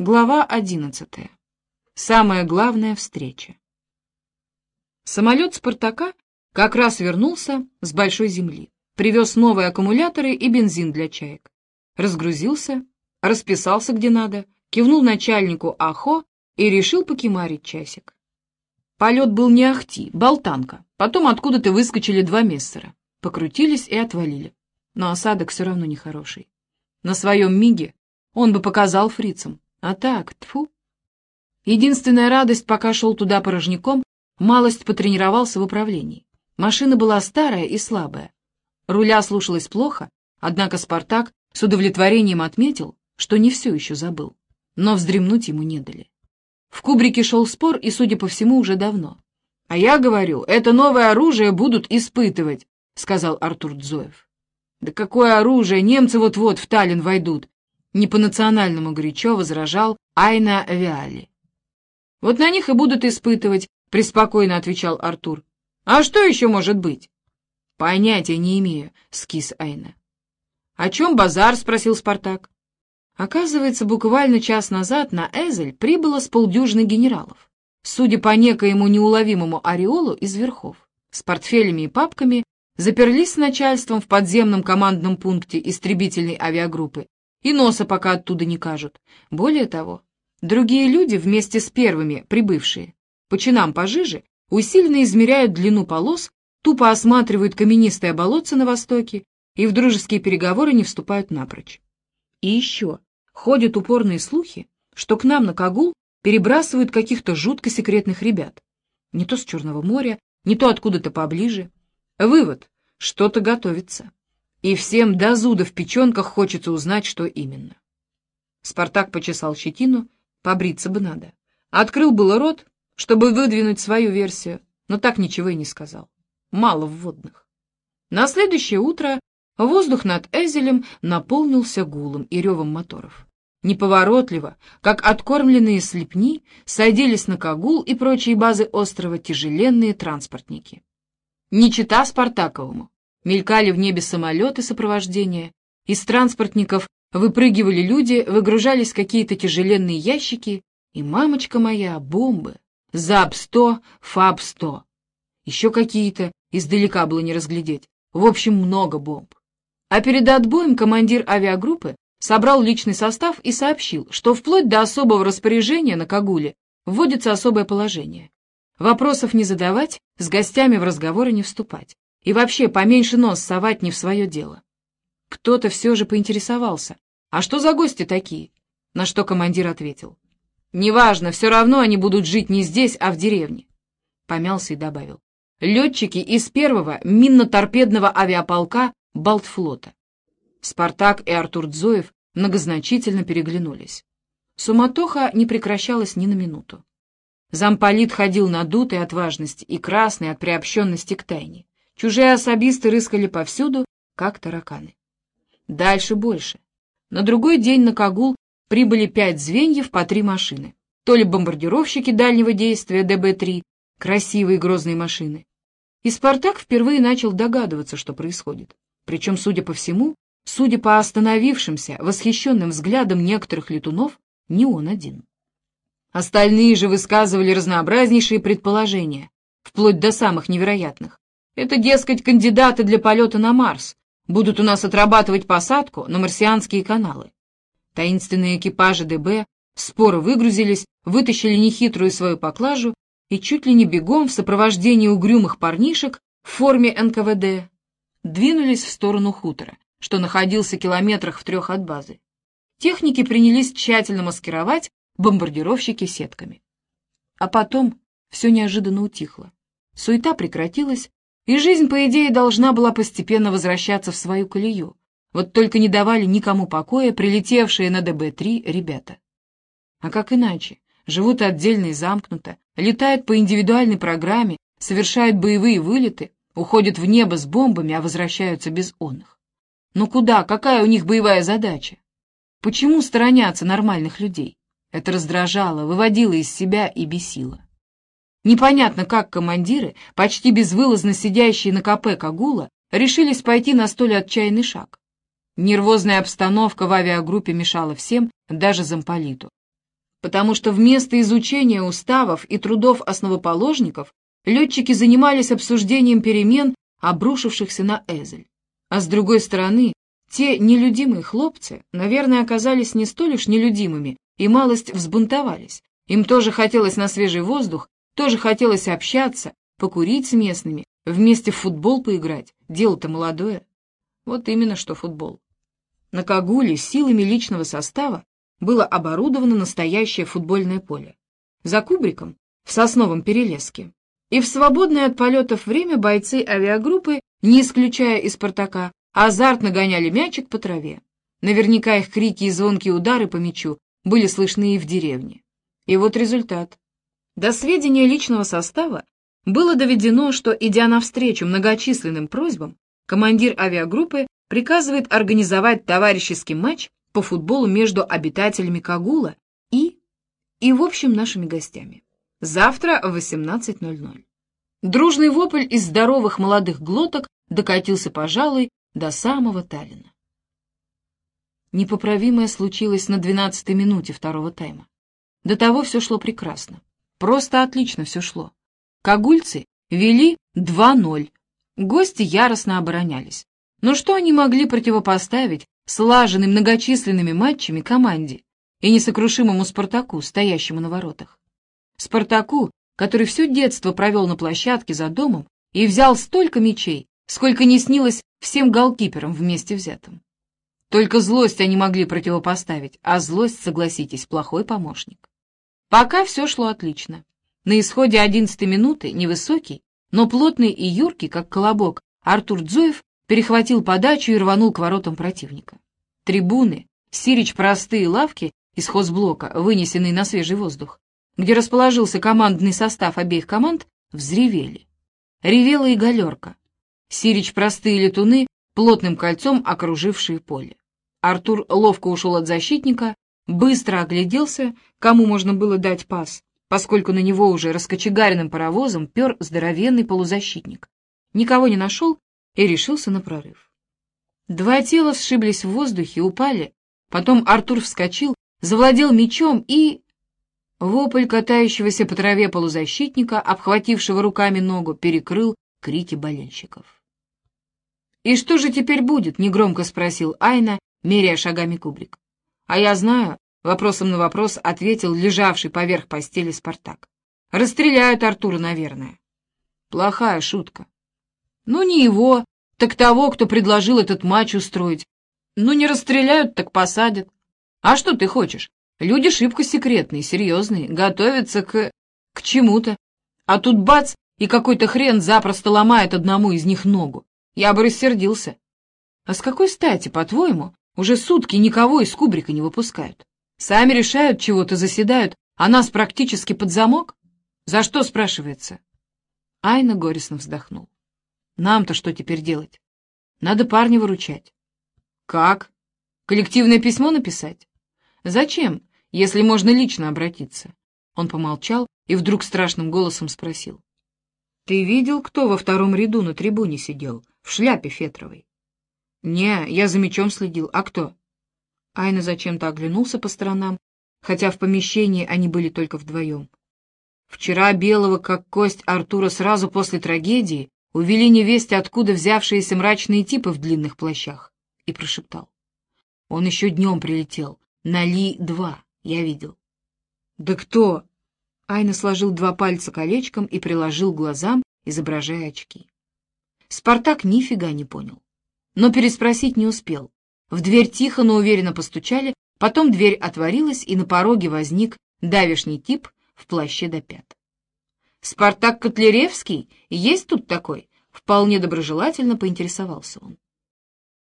Глава одиннадцатая. Самая главная встреча. Самолет «Спартака» как раз вернулся с большой земли, привез новые аккумуляторы и бензин для чаек. Разгрузился, расписался где надо, кивнул начальнику АХО и решил покемарить часик. Полет был не ахти, болтанка. Потом откуда-то выскочили два мессера. Покрутились и отвалили. Но осадок все равно нехороший. На своем миге он бы показал фрицам. А так, тфу. Единственная радость, пока шел туда порожняком, малость потренировался в управлении. Машина была старая и слабая. Руля слушалась плохо, однако «Спартак» с удовлетворением отметил, что не все еще забыл. Но вздремнуть ему не дали. В кубрике шел спор, и, судя по всему, уже давно. «А я говорю, это новое оружие будут испытывать», — сказал Артур Дзоев. «Да какое оружие? Немцы вот-вот в Таллин войдут не по-национальному горячо возражал Айна Виали. «Вот на них и будут испытывать», — преспокойно отвечал Артур. «А что еще может быть?» «Понятия не имею», — скис Айна. «О чем базар?» — спросил Спартак. Оказывается, буквально час назад на Эзель прибыло с полдюжины генералов, судя по некоему неуловимому ореолу из верхов, с портфелями и папками, заперлись с начальством в подземном командном пункте истребительной авиагруппы и носа пока оттуда не кажут. Более того, другие люди, вместе с первыми прибывшие, по чинам пожиже, усиленно измеряют длину полос, тупо осматривают каменистые болотца на востоке и в дружеские переговоры не вступают напрочь. И еще ходят упорные слухи, что к нам на Кагул перебрасывают каких-то жутко секретных ребят. Не то с Черного моря, не то откуда-то поближе. Вывод — что-то готовится и всем до зуда в печенках хочется узнать, что именно. Спартак почесал щетину, побриться бы надо. Открыл было рот, чтобы выдвинуть свою версию, но так ничего и не сказал. Мало вводных. На следующее утро воздух над Эзелем наполнился гулом и ревом моторов. Неповоротливо, как откормленные слепни, садились на Кагул и прочие базы острова тяжеленные транспортники. Не чита Спартаковому, Мелькали в небе самолеты сопровождения, из транспортников выпрыгивали люди, выгружались какие-то тяжеленные ящики, и, мамочка моя, бомбы. ЗАП-100, ФАБ-100. Еще какие-то, издалека было не разглядеть. В общем, много бомб. А перед отбоем командир авиагруппы собрал личный состав и сообщил, что вплоть до особого распоряжения на Кагуле вводится особое положение. Вопросов не задавать, с гостями в разговоры не вступать. И вообще поменьше нос совать не в свое дело. Кто-то все же поинтересовался. «А что за гости такие?» На что командир ответил. «Неважно, все равно они будут жить не здесь, а в деревне». Помялся и добавил. «Летчики из первого минно-торпедного авиаполка Балтфлота». Спартак и Артур Дзоев многозначительно переглянулись. Суматоха не прекращалась ни на минуту. Замполит ходил надутый от важности и красный от приобщенности к тайне. Чужие особисты рыскали повсюду, как тараканы. Дальше больше. На другой день на Кагул прибыли пять звеньев по три машины. То ли бомбардировщики дальнего действия ДБ-3, красивые грозные машины. И Спартак впервые начал догадываться, что происходит. Причем, судя по всему, судя по остановившимся, восхищенным взглядам некоторых летунов, не он один. Остальные же высказывали разнообразнейшие предположения, вплоть до самых невероятных. Это, дескать, кандидаты для полета на Марс. Будут у нас отрабатывать посадку на марсианские каналы. Таинственные экипажи ДБ споро выгрузились, вытащили нехитрую свою поклажу и чуть ли не бегом в сопровождении угрюмых парнишек в форме НКВД двинулись в сторону хутора, что находился километрах в трех от базы. Техники принялись тщательно маскировать бомбардировщики сетками. А потом все неожиданно утихло. Суета прекратилась, и жизнь, по идее, должна была постепенно возвращаться в свою колею. Вот только не давали никому покоя прилетевшие на ДБ-3 ребята. А как иначе? Живут отдельно и замкнуто, летают по индивидуальной программе, совершают боевые вылеты, уходят в небо с бомбами, а возвращаются без онных. Но куда? Какая у них боевая задача? Почему сторонятся нормальных людей? Это раздражало, выводило из себя и бесило. Непонятно, как командиры, почти безвылазно сидящие на КП Кагула, решились пойти на столь отчаянный шаг. Нервозная обстановка в авиагруппе мешала всем, даже замполиту. потому что вместо изучения уставов и трудов основоположников летчики занимались обсуждением перемен, обрушившихся на Эзель. А с другой стороны, те нелюдимые хлопцы, наверное, оказались не столь уж нелюдимыми и малость взбунтовались. Им тоже хотелось на свежий воздух, тоже хотелось общаться, покурить с местными, вместе в футбол поиграть. Дело-то молодое. Вот именно что футбол. На Кагуле силами личного состава было оборудовано настоящее футбольное поле. За кубриком, в сосновом перелеске. И в свободное от полетов время бойцы авиагруппы, не исключая и «Спартака», азартно гоняли мячик по траве. Наверняка их крики и звонкие удары по мячу были слышны и в деревне. И вот результат. До сведения личного состава было доведено, что, идя навстречу многочисленным просьбам, командир авиагруппы приказывает организовать товарищеский матч по футболу между обитателями Кагула и... и, в общем, нашими гостями. Завтра в 18.00. Дружный вопль из здоровых молодых глоток докатился, пожалуй, до самого Таллина. Непоправимое случилось на двенадцатой минуте второго тайма. До того все шло прекрасно. Просто отлично все шло. Кагульцы вели 2-0. Гости яростно оборонялись. Но что они могли противопоставить слаженной многочисленными матчами команде и несокрушимому «Спартаку», стоящему на воротах? Спартаку, который все детство провел на площадке за домом и взял столько мячей, сколько не снилось всем голкиперам вместе взятым. Только злость они могли противопоставить, а злость, согласитесь, плохой помощник. Пока все шло отлично. На исходе одиннадцатой минуты невысокий, но плотный и юркий, как колобок, Артур Дзоев перехватил подачу и рванул к воротам противника. Трибуны, сирич простые лавки из хозблока, вынесенные на свежий воздух, где расположился командный состав обеих команд, взревели. Ревела и галерка. Сирич простые летуны, плотным кольцом окружившие поле. Артур ловко ушел от защитника, быстро огляделся, кому можно было дать пас, поскольку на него уже раскочегаренным паровозом пер здоровенный полузащитник. Никого не нашел и решился на прорыв. Два тела сшиблись в воздухе, упали, потом Артур вскочил, завладел мечом и... Вопль катающегося по траве полузащитника, обхватившего руками ногу, перекрыл крики болельщиков. «И что же теперь будет?» — негромко спросил Айна, меряя шагами кубрик. «А я знаю», — вопросом на вопрос ответил лежавший поверх постели Спартак. «Расстреляют Артура, наверное». «Плохая шутка». «Ну, не его, так того, кто предложил этот матч устроить. Ну, не расстреляют, так посадят. А что ты хочешь? Люди шибко секретные, серьезные, готовятся к... к чему-то. А тут бац, и какой-то хрен запросто ломает одному из них ногу. Я бы рассердился. А с какой стати, по-твоему, уже сутки никого из кубрика не выпускают? Сами решают, чего-то заседают, а нас практически под замок? За что, спрашивается? Айна горестно вздохнул. Нам-то что теперь делать? Надо парня выручать. Как? Коллективное письмо написать? Зачем? если можно лично обратиться. Он помолчал и вдруг страшным голосом спросил. «Ты видел, кто во втором ряду на трибуне сидел, в шляпе фетровой?» «Не, я за мечом следил. А кто?» Айна зачем-то оглянулся по сторонам, хотя в помещении они были только вдвоем. Вчера белого, как кость Артура, сразу после трагедии увели невесть, откуда взявшиеся мрачные типы в длинных плащах, и прошептал. Он еще днем прилетел, на Ли-2. Я видел. Да кто? Айна сложил два пальца колечком и приложил глазам, изображая очки. Спартак нифига не понял. Но переспросить не успел. В дверь тихо, но уверенно постучали, потом дверь отворилась, и на пороге возник давишний тип в плаще до пят. «Спартак Котляревский? Есть тут такой?» Вполне доброжелательно поинтересовался он.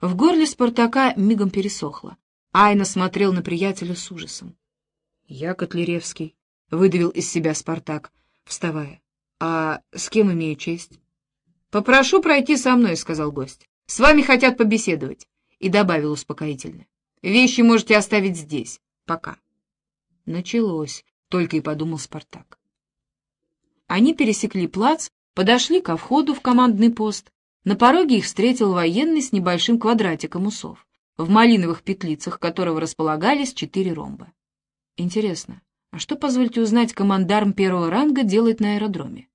В горле Спартака мигом пересохло. Айна смотрел на приятеля с ужасом. — Я Котляревский, — выдавил из себя Спартак, вставая. — А с кем имею честь? — Попрошу пройти со мной, — сказал гость. — С вами хотят побеседовать. И добавил успокоительно. — Вещи можете оставить здесь. Пока. Началось, — только и подумал Спартак. Они пересекли плац, подошли ко входу в командный пост. На пороге их встретил военный с небольшим квадратиком усов в малиновых петлицах которого располагались четыре ромба. Интересно, А что, позвольте узнать, командарм первого ранга делает на аэродроме?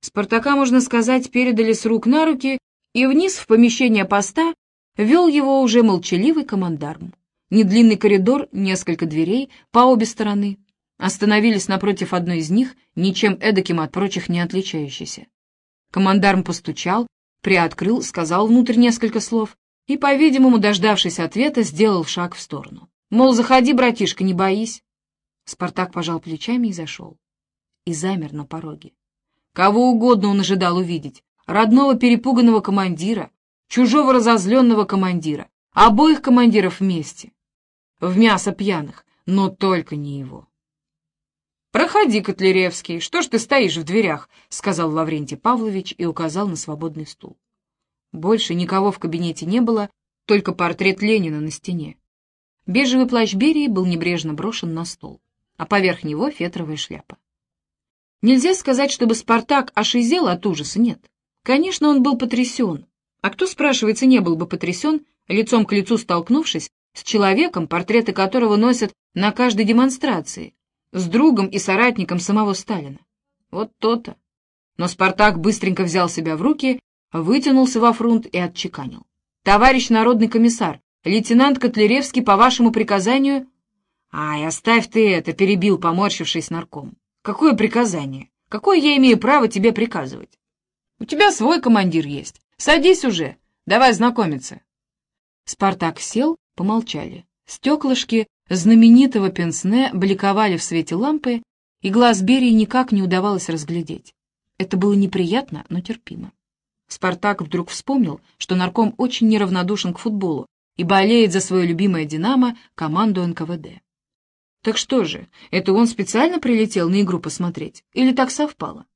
Спартака, можно сказать, передали с рук на руки, и вниз в помещение поста вел его уже молчаливый командарм. Недлинный коридор, несколько дверей по обе стороны. Остановились напротив одной из них, ничем эдаким от прочих не отличающейся. Командарм постучал, приоткрыл, сказал внутрь несколько слов и, по-видимому, дождавшись ответа, сделал шаг в сторону. Мол, заходи, братишка, не боись. Спартак пожал плечами и зашел. И замер на пороге. Кого угодно он ожидал увидеть. Родного перепуганного командира, чужого разозленного командира, обоих командиров вместе. В мясо пьяных, но только не его. «Проходи, Котляревский, что ж ты стоишь в дверях?» — сказал Лаврентий Павлович и указал на свободный стул. Больше никого в кабинете не было, только портрет Ленина на стене. Бежевый плащ Берии был небрежно брошен на стол, а поверх него фетровая шляпа. Нельзя сказать, чтобы Спартак ошизел от ужаса, нет. Конечно, он был потрясен. А кто, спрашивается, не был бы потрясен, лицом к лицу столкнувшись с человеком, портреты которого носят на каждой демонстрации, с другом и соратником самого Сталина. Вот то-то. Но Спартак быстренько взял себя в руки, вытянулся во фрунт и отчеканил. «Товарищ народный комиссар, лейтенант Котляревский по вашему приказанию...» «Ай, оставь ты это!» — перебил, поморщившись нарком. «Какое приказание? Какое я имею право тебе приказывать? У тебя свой командир есть. Садись уже, давай знакомиться». Спартак сел, помолчали. Стеклышки знаменитого пенсне бликовали в свете лампы, и глаз Берии никак не удавалось разглядеть. Это было неприятно, но терпимо. Спартак вдруг вспомнил, что нарком очень неравнодушен к футболу и болеет за свое любимое «Динамо» команду НКВД. Так что же, это он специально прилетел на игру посмотреть? Или так совпало?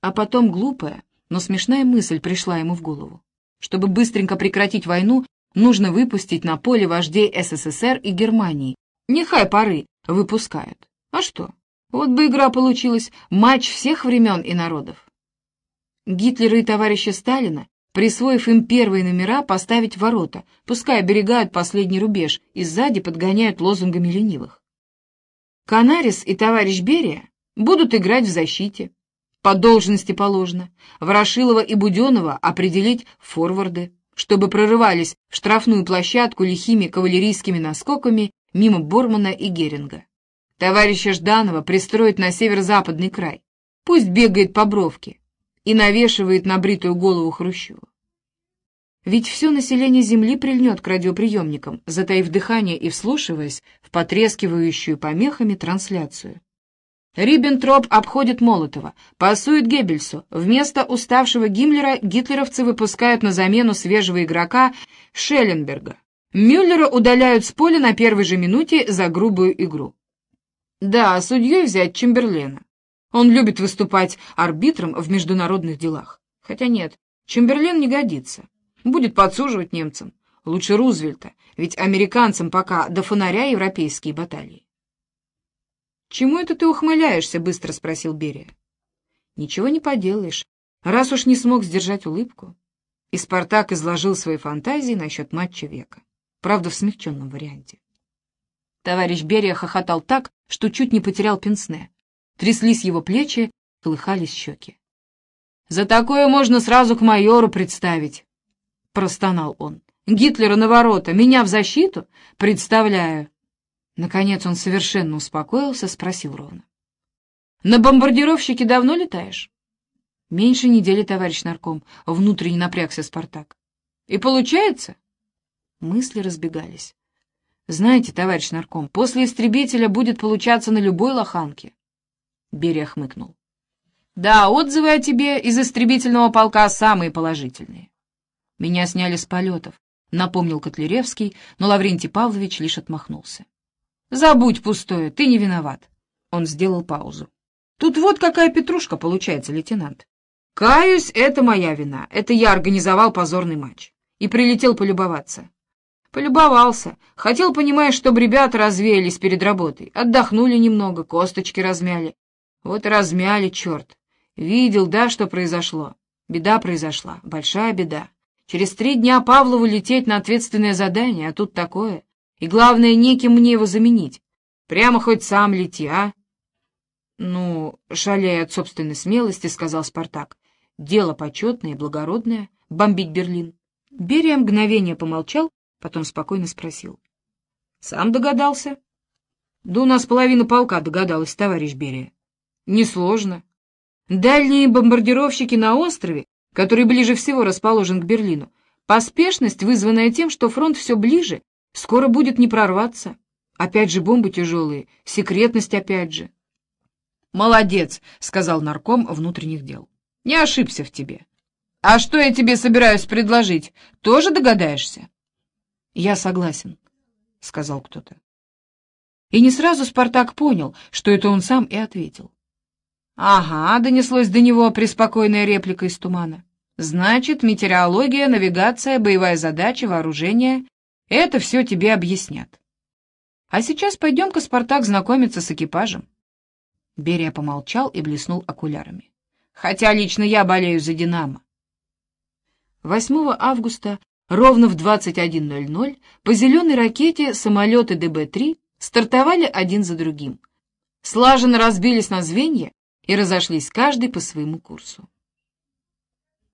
А потом глупая, но смешная мысль пришла ему в голову. Чтобы быстренько прекратить войну, нужно выпустить на поле вождей СССР и Германии. Нехай поры выпускают. А что? Вот бы игра получилась, матч всех времен и народов. Гитлера и товарища Сталина, присвоив им первые номера, поставить ворота, пускай оберегают последний рубеж и сзади подгоняют лозунгами ленивых. Канарис и товарищ Берия будут играть в защите. По должности положено. Ворошилова и Буденова определить форварды чтобы прорывались в штрафную площадку лихими кавалерийскими наскоками мимо Бормана и Геринга. Товарища Жданова пристроить на северо-западный край. Пусть бегает по бровке и навешивает на бритую голову Хрущева. Ведь все население Земли прильнет к радиоприемникам, затаив дыхание и вслушиваясь в потрескивающую помехами трансляцию. Риббентроп обходит Молотова, пасует Геббельсу. Вместо уставшего Гиммлера гитлеровцы выпускают на замену свежего игрока Шелленберга. Мюллера удаляют с поля на первой же минуте за грубую игру. Да, судьей взять Чемберлена. Он любит выступать арбитром в международных делах. Хотя нет, Чемберлен не годится. Будет подсуживать немцам. Лучше Рузвельта, ведь американцам пока до фонаря европейские баталии. «Чему это ты ухмыляешься?» — быстро спросил Берия. «Ничего не поделаешь, раз уж не смог сдержать улыбку». И Спартак изложил свои фантазии насчет матча века, правда, в смягченном варианте. Товарищ Берия хохотал так, что чуть не потерял пенсне. Тряслись его плечи, колыхались щеки. «За такое можно сразу к майору представить», — простонал он. «Гитлера на ворота, меня в защиту? Представляю. Наконец он совершенно успокоился, спросил ровно. «На бомбардировщике давно летаешь?» «Меньше недели, товарищ нарком», — внутренне напрягся Спартак. «И получается?» Мысли разбегались. «Знаете, товарищ нарком, после истребителя будет получаться на любой лоханке». Берия хмыкнул. «Да, отзывы о тебе из истребительного полка самые положительные». «Меня сняли с полетов», — напомнил Котляревский, но Лаврентий Павлович лишь отмахнулся. Забудь пустое, ты не виноват. Он сделал паузу. Тут вот какая петрушка получается, лейтенант. Каюсь, это моя вина. Это я организовал позорный матч. И прилетел полюбоваться. Полюбовался. Хотел, понимаешь, чтобы ребята развеялись перед работой. Отдохнули немного, косточки размяли. Вот и размяли, черт. Видел, да, что произошло. Беда произошла, большая беда. Через три дня Павлову лететь на ответственное задание, а тут такое. И главное, неким мне его заменить. Прямо хоть сам лети, а? Ну, шаляя от собственной смелости, сказал Спартак. Дело почетное и благородное — бомбить Берлин. Берия мгновение помолчал, потом спокойно спросил. — Сам догадался? — Да у нас половина полка догадалась, товарищ Берия. — Несложно. Дальние бомбардировщики на острове, который ближе всего расположен к Берлину, поспешность, вызванная тем, что фронт все ближе, скоро будет не прорваться. Опять же бомбы тяжелые, секретность опять же. — Молодец, — сказал нарком внутренних дел. — Не ошибся в тебе. А что я тебе собираюсь предложить, тоже догадаешься? — Я согласен, — сказал кто-то. И не сразу Спартак понял, что это он сам и ответил. — Ага, донеслось до него преспокойная реплика из тумана. Значит, метеорология, навигация, боевая задача, вооружение — это все тебе объяснят. А сейчас пойдем-ка, Спартак, знакомиться с экипажем. Берия помолчал и блеснул окулярами. Хотя лично я болею за «Динамо». 8 августа ровно в 21.00 по зеленой ракете самолеты ДБ-3 стартовали один за другим. Слаженно разбились на звенья и разошлись каждый по своему курсу.